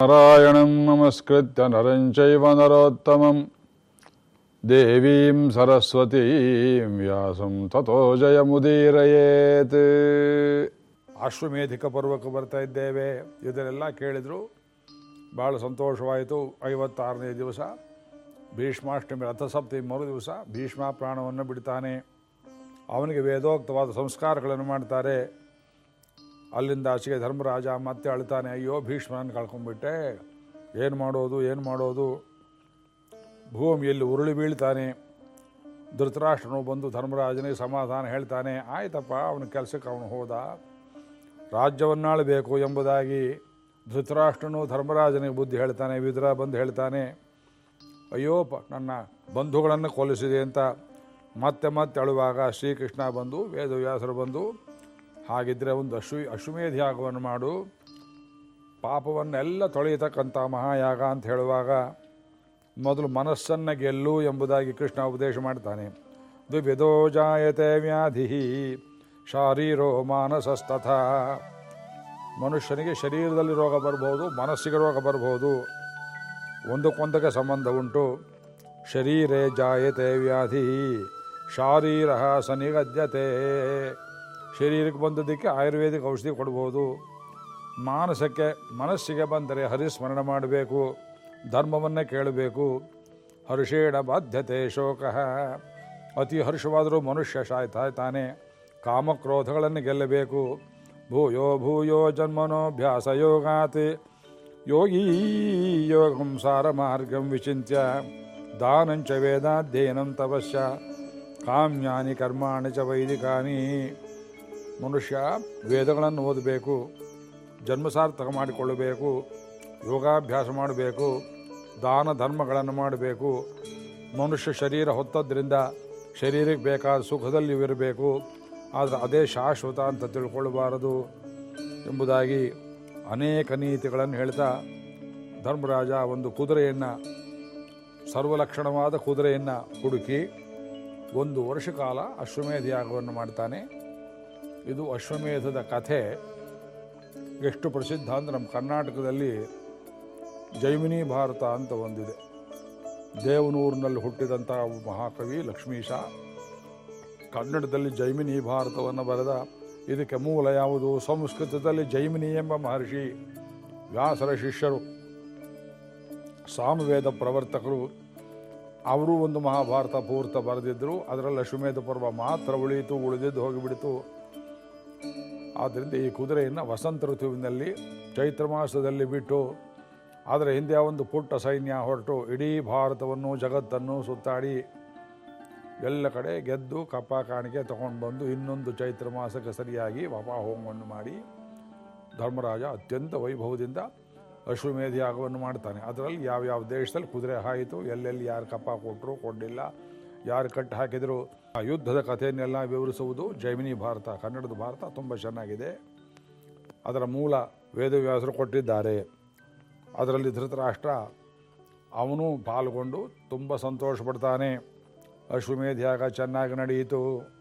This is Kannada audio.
ನಾರಾಯಣಂ ನಮಸ್ಕೃತ್ಯ ನರಂ चैव नरोत्तमं। ದೇವೀಂ ಸರಸ್ವತೀಂ ವ್ಯಾಸಂ ततो ಜಯಮುದೀರಯೇತ್ ಅಶ್ವಮೇಧಿಕ ಪರ್ವಕ್ಕೆ ಬರ್ತಾ ಇದ್ದೇವೆ। ಇದನ್ನೆಲ್ಲ ಕೇಳಿದರು, ಭಾಳ ಸಂತೋಷವಾಯಿತು, ಐವತ್ತಾರನೇ ದಿವಸ। ಭೀಷ್ಮಾಷ್ಟಮಿ, ರಥಸಪ್ತಮಿ ಮರು ದಿವಸ ಭೀಷ್ಮ ಪ್ರಾಣವನ್ನು ಬಿಡ್ತಾನೆ। ಅವನಿಗೆ ವೇದೋಕ್ತವಾದ ಸಂಸ್ಕಾರಗಳನ್ನು ಮಾಡ್ತಾರೆ। ಅಲ್ಲಿಂದ ಆಚೆಗೆ ಧರ್ಮರಾಜ ಮತ್ತೆ ಅಳ್ತಾನೆ, ಅಯ್ಯೋ ಭೀಷ್ಮನ ಕಳ್ಕೊಂಡ್ಬಿಟ್ಟೆ. ಏನು ಮಾಡೋದು ಏನು ಮಾಡೋದು? ಭೂಮಿಯಲ್ಲಿ ಉರುಳಿ ಬೀಳ್ತಾನೆ. ಧೃತರಾಷ್ಟ್ರನು ಬಂದು ಧರ್ಮರಾಜನಿಗೆ ಸಮಾಧಾನ ಹೇಳ್ತಾನೆ, ಆಯ್ತಪ್ಪ, ಅವನ ಕೆಲಸಕ್ಕೆ ಅವನು ಹೋದ. ರಾಜ್ಯವನ್ನಾಳಬೇಕು ಎಂಬುದಾಗಿ ಧೃತರಾಷ್ಟ್ರನು ಧರ್ಮರಾಜನಿಗೆ ಬುದ್ಧಿ ಹೇಳ್ತಾನೆ, ವಿದುರ ಬಂದು ಹೇಳ್ತಾನೆ, ಅಯ್ಯೋ, ಪ, ನನ್ನ ಬಂಧುಗಳನ್ನು ಕೊಲಿಸಿದೆ ಅಂತ ಮತ್ತೆ ಮತ್ತೆ ಅಳುವಾಗ ಶ್ರೀಕೃಷ್ಣ ಬಂದು, ವೇದವ್ಯಾಸರು ಬಂದು ಹಾಗಿದ್ದರೆ ಒಂದು ಅಶ್ವ ಅಶ್ವಮೇಧ ಯಾಗವನ್ನು ಮಾಡು. ಪಾಪವನ್ನೆಲ್ಲ ತೊಳೆಯತಕ್ಕಂಥ ಮಹಾಯಾಗ ಅಂತ ಹೇಳುವಾಗ ಮೊದಲು ಮನಸ್ಸನ್ನು ಗೆಲ್ಲು ಎಂಬುದಾಗಿ ಕೃಷ್ಣ ಉಪದೇಶ ಮಾಡ್ತಾನೆ. ದುಬಿದೋ ಜಾಯತೆ ವ್ಯಾಧಿ ಶಾರೀರೋ ಮಾನಸಸ್ತಥ. ಮನುಷ್ಯನಿಗೆ ಶರೀರದಲ್ಲಿ ರೋಗ ಬರ್ಬೋದು, ಮನಸ್ಸಿಗೆ ರೋಗ ಬರ್ಬೋದು. ಒಂದಕ್ಕೊಂದಕ್ಕೆ ಸಂಬಂಧ ಉಂಟು. ಶರೀರೇ ಜಾಯತೆ ವ್ಯಾಧಿ ಶಾರೀರ ಸನಿಗದ್ಯತೆ. ಶರೀರಕ್ಕೆ ಬಂದದ್ದಕ್ಕೆ ಆಯುರ್ವೇದಿಕ್ ಔಷಧಿ ಕೊಡ್ಬೋದು. ಮಾನಸಕ್ಕೆ, ಮನಸ್ಸಿಗೆ ಬಂದರೆ ಹರಿಸ್ಮರಣ ಮಾಡಬೇಕು, ಧರ್ಮವನ್ನೇ ಕೇಳಬೇಕು. ಹರ್ಷೇಣ ಬಾಧ್ಯತೆ ಶೋಕ. ಅತಿ ಹರ್ಷವಾದರೂ ಮನುಷ್ಯ ಸಾಯ್ತಾಯ್ತಾನೆ ಕಾಮಕ್ರೋಧಗಳನ್ನು ಗೆಲ್ಲಬೇಕು. ಭೂಯೋ ಭೂಯೋ ಜನ್ಮನೋಭ್ಯಾಸ ಯೋಗಾತ್. ಯೋಗೀ ಯೋಗಂ ಸಾರ ಮಾರ್ಗಂ ವಿಚಿತ್ಯ. ದಾನಂಚ ವೇದಾಧ್ಯಯನಂ ತಪಸ್ಯ. ಕಾಮ್ಯಾನಿ ಕರ್ಮಾಣಿ ಚ ವೈದಿಕಾನಿ. ಮನುಷ್ಯ ವೇದಗಳನ್ನು ಓದಬೇಕು, ಜನ್ಮಸಾರ್ಥಕ ಮಾಡಿಕೊಳ್ಳಬೇಕು, ಯೋಗಾಭ್ಯಾಸ ಮಾಡಬೇಕು, ದಾನ ಧರ್ಮಗಳನ್ನು ಮಾಡಬೇಕು, ಮನುಷ್ಯ ಶರೀರ ಹೊತ್ತದ್ರಿಂದ ಶರೀರಕ್ಕೆ ಬೇಕಾದ ಸುಖದಲ್ಲಿ ಇರಬೇಕು. ಆದರೆ ಅದೇ ಶಾಶ್ವತ ಅಂತ ತಿಳ್ಕೊಳ್ಳಬಾರದು ಎಂಬುದಾಗಿ ಅನೇಕ ನೀತಿಗಳನ್ನು ಹೇಳ್ತಾ ಧರ್ಮರಾಜ ಒಂದು ಕುದುರೆಯನ್ನು, ಸರ್ವಲಕ್ಷಣವಾದ ಕುದುರೆಯನ್ನು ಹುಡುಕಿ ಒಂದು ವರ್ಷ ಕಾಲ ಅಶ್ವಮೇಧ ಯಾಗವನ್ನು ಮಾಡ್ತಾನೆ. ಇದು ಅಶ್ವಮೇಧದ ಕಥೆ. ಎಷ್ಟು ಪ್ರಸಿದ್ಧ ಅಂದರೆ ನಮ್ಮ ಕರ್ನಾಟಕದಲ್ಲಿ ಜೈಮಿನಿ ಭಾರತ ಅಂತ ಒಂದಿದೆ. ದೇವನೂರಿನಲ್ಲಿ ಹುಟ್ಟಿದಂಥ ಮಹಾಕವಿ ಲಕ್ಷ್ಮೀಶ ಕನ್ನಡದಲ್ಲಿ ಜೈಮಿನಿ ಭಾರತವನ್ನು ಬರೆದ, ಇದಕ್ಕೆ ಮೂಲ ಯಾವುದು? ಸಂಸ್ಕೃತದಲ್ಲಿ ಜೈಮಿನಿ ಎಂಬ ಮಹರ್ಷಿ ವ್ಯಾಸರ ಶಿಷ್ಯರು. ಸಾಮವೇದ ಪ್ರವರ್ತಕರು, ಅವರು ಒಂದು ಮಹಾಭಾರತ ಪೂರ್ತ ಬರೆದಿದ್ದರು ಅದರಲ್ಲಿ ಅಶ್ವಮೇಧ ಪರ್ವ ಮಾತ್ರ ಉಳಿಯಿತು, ಉಳಿದಿದ್ದು ಹೋಗಿಬಿಡಿತು. ಆದ್ದರಿಂದ ಈ ಕುದುರೆಯನ್ನು ವಸಂತ ಋತುವಿನಲ್ಲಿ ಚೈತ್ರ ಮಾಸದಲ್ಲಿ ಬಿಟ್ಟು ಅದರ ಹಿಂದೆ ಒಂದು ಪುಟ್ಟ ಸೈನ್ಯ ಹೊರಟು, ಇಡೀ ಭಾರತವನ್ನು, ಜಗತ್ತನ್ನು ಸುತ್ತಾಡಿ ಎಲ್ಲ ಕಡೆ ಗೆದ್ದು ಕಪ್ಪ ಕಾಣಿಕೆ ತಗೊಂಡು ಬಂದು ಇನ್ನೊಂದು ಚೈತ್ರ ಮಾಸಕ್ಕೆ ಸರಿಯಾಗಿ ವಪಾಹೋಮವನ್ನು ಮಾಡಿ ಧರ್ಮರಾಜ ಅತ್ಯಂತ ವೈಭವದಿಂದ ಅಶ್ವಮೇಧ ಯಾಗವನ್ನು ಮಾಡ್ತಾನೆ. ಅದರಲ್ಲಿ ಯಾವ್ಯಾವ ದೇಶದಲ್ಲಿ ಕುದುರೆ ಹಾಯಿತು, ಎಲ್ಲೆಲ್ಲಿ ಯಾರು ಕಪ್ಪ ಕೊಟ್ಟರು, ಕೊಡಲಿಲ್ಲ ಯಾರು ಕಟ್ಟು ಹಾಕಿದ್ರು? ಆ ಯುದ್ಧದ ಕಥೆಯನ್ನೆಲ್ಲ ವಿವರಿಸುವುದು ಜೈಮಿನಿ ಭಾರತ, ಕನ್ನಡದ ಭಾರತ ತುಂಬ ಚೆನ್ನಾಗಿದೆ. ಅದರ ಮೂಲ ವೇದವ್ಯಾಸರು ಕೊಟ್ಟಿದ್ದಾರೆ. ಅದರಲ್ಲಿ ಧೃತರಾಷ್ಟ್ರ, ಅವನು ಪಾಲ್ಗೊಂಡು ತುಂಬ ಸಂತೋಷಪಡ್ತಾನೆ. ಅಶ್ವಮೇಧ ಯಾಗ ಚೆನ್ನಾಗಿ ನಡೆಯಿತು.